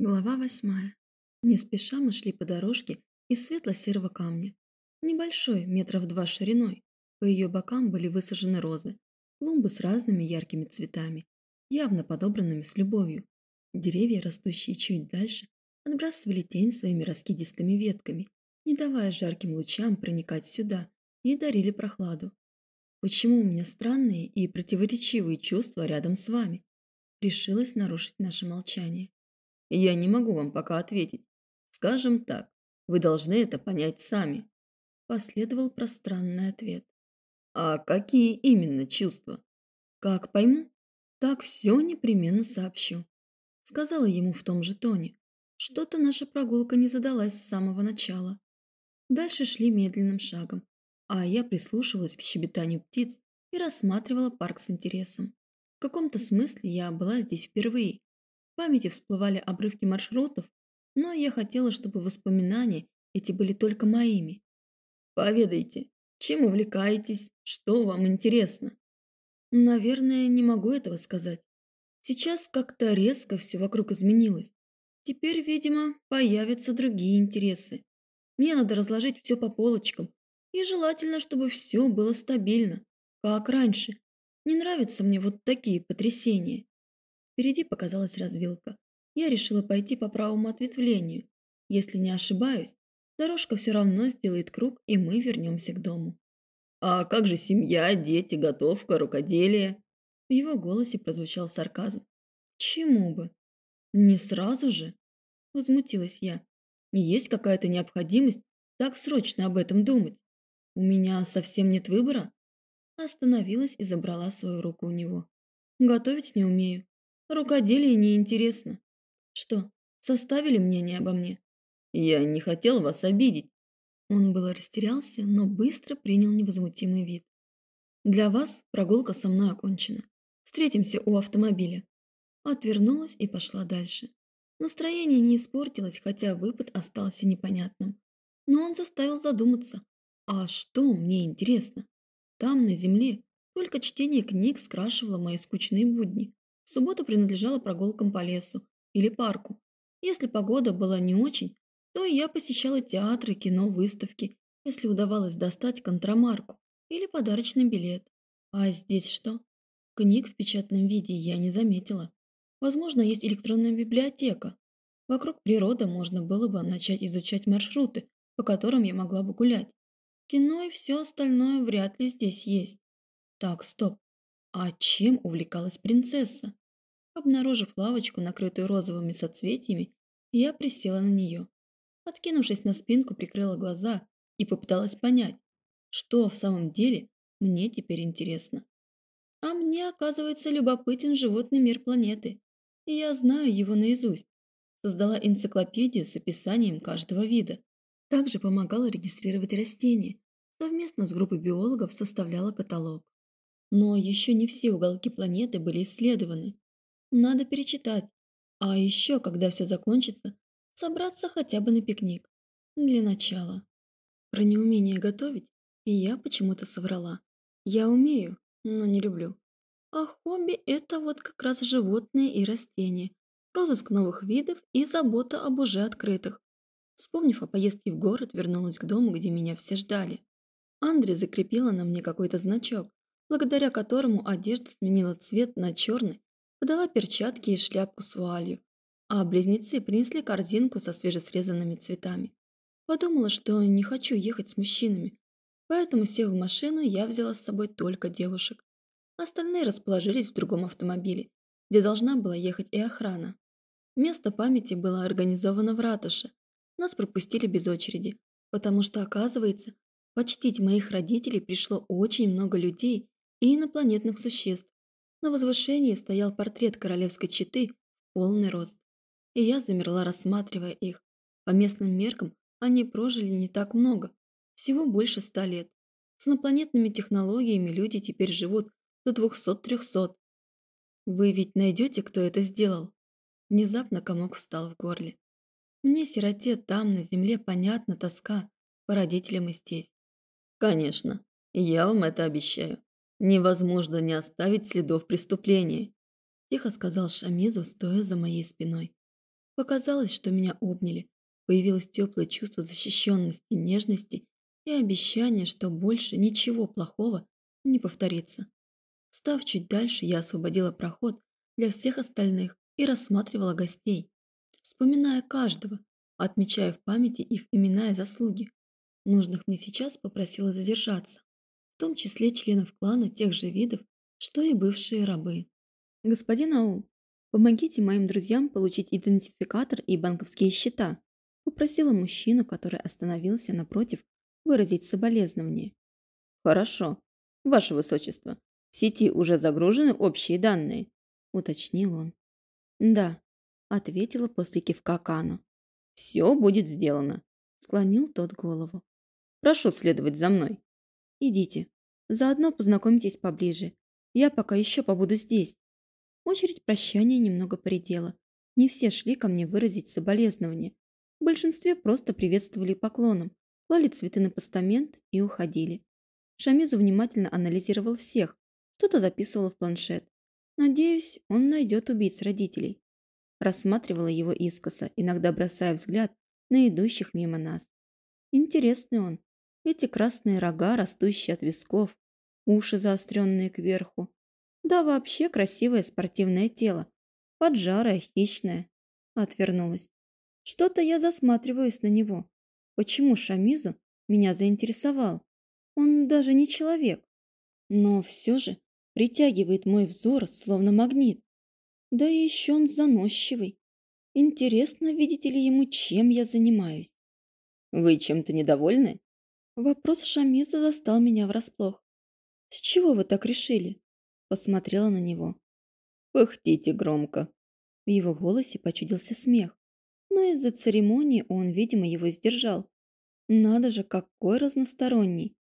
Глава восьмая. Не спеша мы шли по дорожке из светло-серого камня. Небольшой, метров два шириной. По ее бокам были высажены розы. Клумбы с разными яркими цветами, явно подобранными с любовью. Деревья, растущие чуть дальше, отбрасывали тень своими раскидистыми ветками, не давая жарким лучам проникать сюда, и дарили прохладу. Почему у меня странные и противоречивые чувства рядом с вами? Решилась нарушить наше молчание. Я не могу вам пока ответить. Скажем так, вы должны это понять сами. Последовал пространный ответ. А какие именно чувства? Как пойму, так все непременно сообщу. Сказала ему в том же тоне. Что-то наша прогулка не задалась с самого начала. Дальше шли медленным шагом, а я прислушивалась к щебетанию птиц и рассматривала парк с интересом. В каком-то смысле я была здесь впервые, памяти всплывали обрывки маршрутов, но я хотела, чтобы воспоминания эти были только моими. Поведайте, чем увлекаетесь, что вам интересно? Наверное, не могу этого сказать. Сейчас как-то резко все вокруг изменилось. Теперь, видимо, появятся другие интересы. Мне надо разложить все по полочкам. И желательно, чтобы все было стабильно, как раньше. Не нравятся мне вот такие потрясения. Впереди показалась развилка. Я решила пойти по правому ответвлению. Если не ошибаюсь, дорожка все равно сделает круг, и мы вернемся к дому. «А как же семья, дети, готовка, рукоделие?» В его голосе прозвучал сарказм. «Чему бы? Не сразу же?» Возмутилась я. «Есть какая-то необходимость так срочно об этом думать? У меня совсем нет выбора?» Остановилась и забрала свою руку у него. «Готовить не умею. Рукоделие неинтересно. Что, составили мнение обо мне? Я не хотел вас обидеть. Он было растерялся, но быстро принял невозмутимый вид. Для вас прогулка со мной окончена. Встретимся у автомобиля. Отвернулась и пошла дальше. Настроение не испортилось, хотя выпад остался непонятным. Но он заставил задуматься. А что мне интересно? Там, на земле, только чтение книг скрашивало мои скучные будни. Суббота принадлежала прогулкам по лесу или парку. Если погода была не очень, то я посещала театры, кино, выставки, если удавалось достать контрамарку или подарочный билет. А здесь что? Книг в печатном виде я не заметила. Возможно, есть электронная библиотека. Вокруг природы можно было бы начать изучать маршруты, по которым я могла бы гулять. Кино и все остальное вряд ли здесь есть. Так, стоп. А чем увлекалась принцесса? Обнаружив лавочку, накрытую розовыми соцветиями, я присела на нее. Откинувшись на спинку, прикрыла глаза и попыталась понять, что в самом деле мне теперь интересно. А мне, оказывается, любопытен животный мир планеты, и я знаю его наизусть. Создала энциклопедию с описанием каждого вида. Также помогала регистрировать растения. Совместно с группой биологов составляла каталог. Но еще не все уголки планеты были исследованы. Надо перечитать. А еще, когда все закончится, собраться хотя бы на пикник. Для начала. Про неумение готовить я почему-то соврала. Я умею, но не люблю. А хобби – это вот как раз животные и растения, розыск новых видов и забота об уже открытых. Вспомнив о поездке в город, вернулась к дому, где меня все ждали. Андре закрепила на мне какой-то значок, благодаря которому одежда сменила цвет на черный, подала перчатки и шляпку с вуалью, а близнецы принесли корзинку со свежесрезанными цветами. Подумала, что не хочу ехать с мужчинами, поэтому, сев в машину, я взяла с собой только девушек. Остальные расположились в другом автомобиле, где должна была ехать и охрана. Место памяти было организовано в ратуше. Нас пропустили без очереди, потому что, оказывается, почтить моих родителей пришло очень много людей и инопланетных существ. На возвышении стоял портрет королевской четы полный рост. И я замерла, рассматривая их. По местным меркам они прожили не так много, всего больше ста лет. С инопланетными технологиями люди теперь живут до двухсот-трехсот. Вы ведь найдете, кто это сделал? Внезапно комок встал в горле. Мне, сироте, там, на земле, понятна тоска по родителям и здесь. Конечно, я вам это обещаю невозможно не оставить следов преступления», – тихо сказал Шамизу, стоя за моей спиной. Показалось, что меня обняли. Появилось теплое чувство защищенности, нежности и обещание, что больше ничего плохого не повторится. Став чуть дальше, я освободила проход для всех остальных и рассматривала гостей, вспоминая каждого, отмечая в памяти их имена и заслуги. Нужных мне сейчас попросила задержаться, в том числе членов клана тех же видов, что и бывшие рабы. «Господин Аул, помогите моим друзьям получить идентификатор и банковские счета», попросила мужчину, который остановился напротив, выразить соболезнование. «Хорошо, ваше высочество, в сети уже загружены общие данные», уточнил он. «Да», ответила после кивка Кану. «Все будет сделано», склонил тот голову. «Прошу следовать за мной». «Идите, заодно познакомитесь поближе. Я пока еще побуду здесь». Очередь прощания немного поредела. Не все шли ко мне выразить соболезнования. В большинстве просто приветствовали поклоном, клали цветы на постамент и уходили. Шамизу внимательно анализировал всех, что-то записывал в планшет. Надеюсь, он найдет убийц родителей. Рассматривала его искоса, иногда бросая взгляд на идущих мимо нас. Интересный он. Эти красные рога, растущие от висков, уши заостренные кверху, да вообще красивое спортивное тело. Поджарое, хищное. Отвернулась. Что-то я засматриваюсь на него. Почему Шамизу меня заинтересовал? Он даже не человек. Но все же притягивает мой взор, словно магнит. Да и еще он заносчивый. Интересно, видите ли ему, чем я занимаюсь? Вы чем-то недовольны? Вопрос Шамиза застал меня врасплох. С чего вы так решили? посмотрела на него. «Пыхтите громко!» В его голосе почудился смех, но из-за церемонии он, видимо, его сдержал. Надо же, какой разносторонний!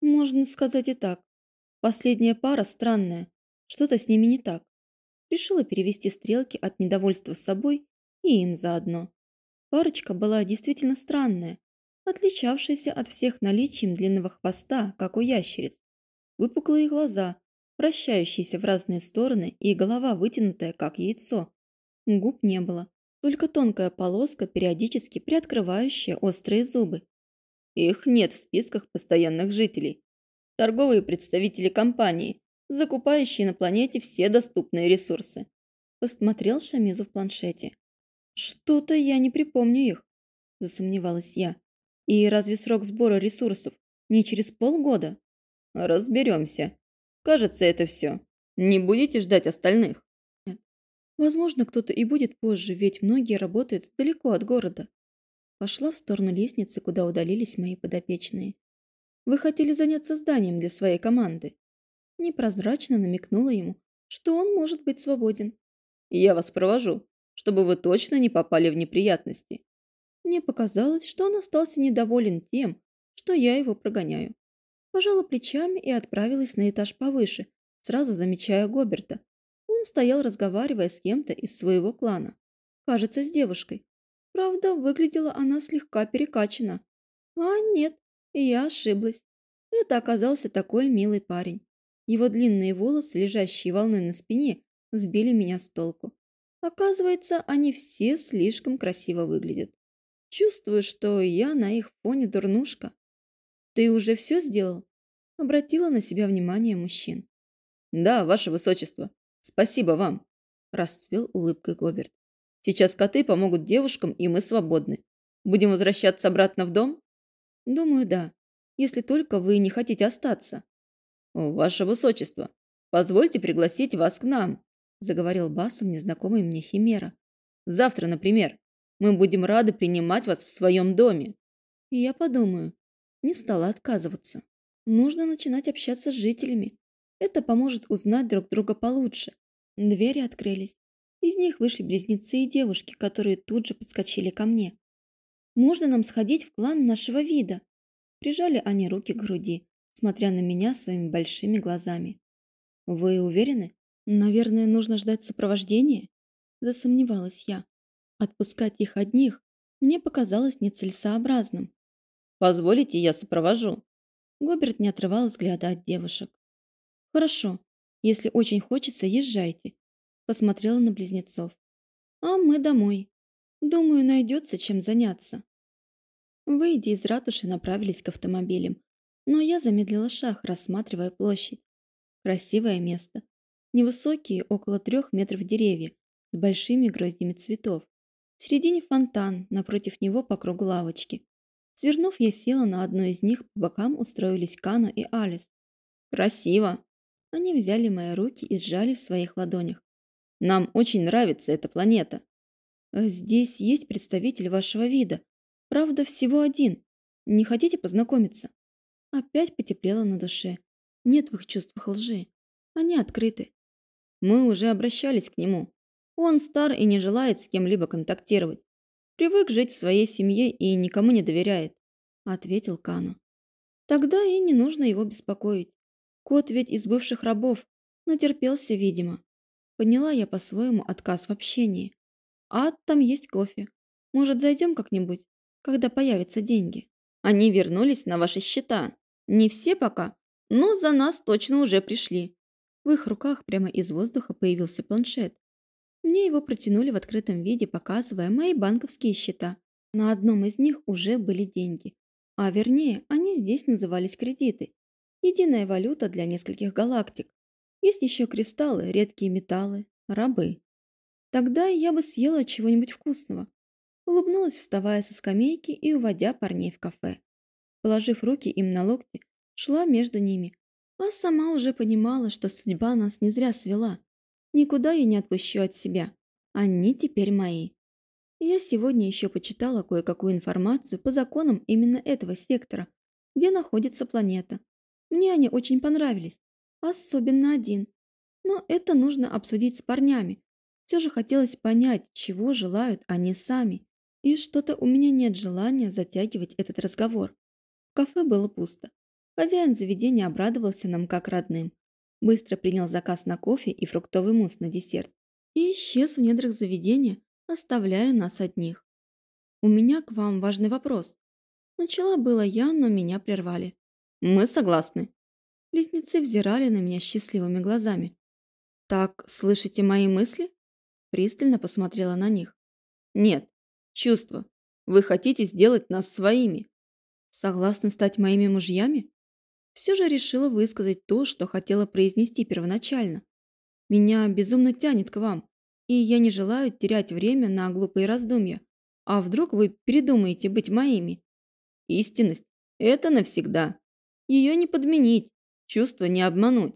Можно сказать и так. Последняя пара странная, что-то с ними не так. Решила перевести стрелки от недовольства собой и им заодно. Парочка была действительно странная, отличавшаяся от всех наличием длинного хвоста, как у ящериц. Выпуклые глаза, вращающиеся в разные стороны и голова вытянутая, как яйцо. Губ не было, только тонкая полоска, периодически приоткрывающая острые зубы. Их нет в списках постоянных жителей. Торговые представители компании, закупающие на планете все доступные ресурсы. Посмотрел Шамизу в планшете. Что-то я не припомню их, засомневалась я. И разве срок сбора ресурсов не через полгода? Разберемся, Кажется, это все. Не будете ждать остальных? Нет. Возможно, кто-то и будет позже, ведь многие работают далеко от города. Пошла в сторону лестницы, куда удалились мои подопечные. Вы хотели заняться зданием для своей команды. Непрозрачно намекнула ему, что он может быть свободен. Я вас провожу, чтобы вы точно не попали в неприятности. Мне показалось, что он остался недоволен тем, что я его прогоняю пожала плечами и отправилась на этаж повыше, сразу замечая Гоберта. Он стоял, разговаривая с кем-то из своего клана. Кажется, с девушкой. Правда, выглядела она слегка перекачана. А нет, я ошиблась. Это оказался такой милый парень. Его длинные волосы, лежащие волной на спине, сбили меня с толку. Оказывается, они все слишком красиво выглядят. Чувствую, что я на их фоне дурнушка. «Ты уже все сделал?» Обратила на себя внимание мужчин. «Да, ваше высочество. Спасибо вам!» Расцвел улыбкой Гоберт. «Сейчас коты помогут девушкам, и мы свободны. Будем возвращаться обратно в дом?» «Думаю, да. Если только вы не хотите остаться». «Ваше высочество, позвольте пригласить вас к нам», заговорил басом незнакомый мне Химера. «Завтра, например. Мы будем рады принимать вас в своем доме». И я подумаю, не стала отказываться. Нужно начинать общаться с жителями. Это поможет узнать друг друга получше. Двери открылись. Из них вышли близнецы и девушки, которые тут же подскочили ко мне. «Можно нам сходить в клан нашего вида?» Прижали они руки к груди, смотря на меня своими большими глазами. «Вы уверены? Наверное, нужно ждать сопровождения?» Засомневалась я. Отпускать их одних мне показалось нецелесообразным. Позволите, я сопровожу?» Гоберт не отрывал взгляда от девушек. «Хорошо. Если очень хочется, езжайте», – посмотрела на близнецов. «А мы домой». Думаю, найдется чем заняться. Выйдя из ратуши, направились к автомобилям, но я замедлила шаг, рассматривая площадь. Красивое место. Невысокие, около трех метров деревья, с большими гроздями цветов. В середине фонтан, напротив него по кругу лавочки. Свернув, я села на одну из них, по бокам устроились Кано и Алис. «Красиво!» Они взяли мои руки и сжали в своих ладонях. «Нам очень нравится эта планета!» «Э, «Здесь есть представитель вашего вида. Правда, всего один. Не хотите познакомиться?» Опять потеплело на душе. Нет в их чувствах лжи. Они открыты. Мы уже обращались к нему. Он стар и не желает с кем-либо контактировать. Привык жить в своей семье и никому не доверяет, ответил Кану. Тогда и не нужно его беспокоить. Кот ведь из бывших рабов, натерпелся, видимо. Поняла я по-своему отказ в общении. А там есть кофе. Может, зайдем как-нибудь, когда появятся деньги? Они вернулись на ваши счета. Не все пока, но за нас точно уже пришли. В их руках прямо из воздуха появился планшет. Мне его протянули в открытом виде, показывая мои банковские счета. На одном из них уже были деньги. А вернее, они здесь назывались кредиты. Единая валюта для нескольких галактик. Есть еще кристаллы, редкие металлы, рабы. Тогда я бы съела чего-нибудь вкусного. Улыбнулась, вставая со скамейки и уводя парней в кафе. Положив руки им на локти, шла между ними, а сама уже понимала, что судьба нас не зря свела. Никуда я не отпущу от себя. Они теперь мои. Я сегодня еще почитала кое-какую информацию по законам именно этого сектора, где находится планета. Мне они очень понравились, особенно один. Но это нужно обсудить с парнями. Все же хотелось понять, чего желают они сами. И что-то у меня нет желания затягивать этот разговор. В кафе было пусто. Хозяин заведения обрадовался нам как родным быстро принял заказ на кофе и фруктовый мусс на десерт и исчез в недрах заведения, оставляя нас одних. «У меня к вам важный вопрос». Начала было я, но меня прервали. «Мы согласны». Близнецы взирали на меня счастливыми глазами. «Так, слышите мои мысли?» Пристально посмотрела на них. «Нет, чувства. Вы хотите сделать нас своими. Согласны стать моими мужьями?» Все же решила высказать то, что хотела произнести первоначально. Меня безумно тянет к вам, и я не желаю терять время на глупые раздумья. А вдруг вы передумаете быть моими? Истинность – это навсегда. Ее не подменить, чувства не обмануть.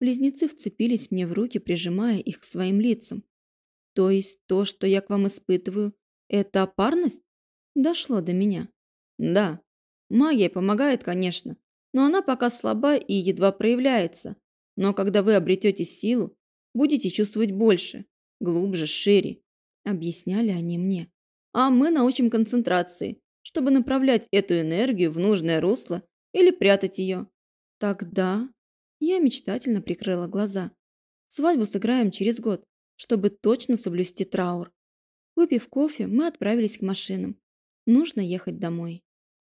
Близнецы вцепились мне в руки, прижимая их к своим лицам. То есть то, что я к вам испытываю, это парность? Дошло до меня. Да, магия помогает, конечно, но она пока слаба и едва проявляется. Но когда вы обретете силу, будете чувствовать больше, глубже, шире, объясняли они мне. А мы научим концентрации, чтобы направлять эту энергию в нужное русло или прятать ее. Тогда я мечтательно прикрыла глаза. Свадьбу сыграем через год, чтобы точно соблюсти траур. Выпив кофе, мы отправились к машинам. Нужно ехать домой.